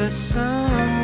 a someone